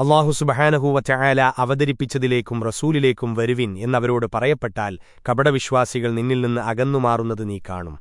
അള്ളാഹു സുബഹാനഹൂവ ചായാല അവതരിപ്പിച്ചതിലേക്കും റസൂലിലേക്കും വരുവിൻ എന്നവരോട് പറയപ്പെട്ടാൽ കപടവിശ്വാസികൾ നിന്നിൽ നിന്ന് അകന്നുമാറുന്നത് നീ കാണും.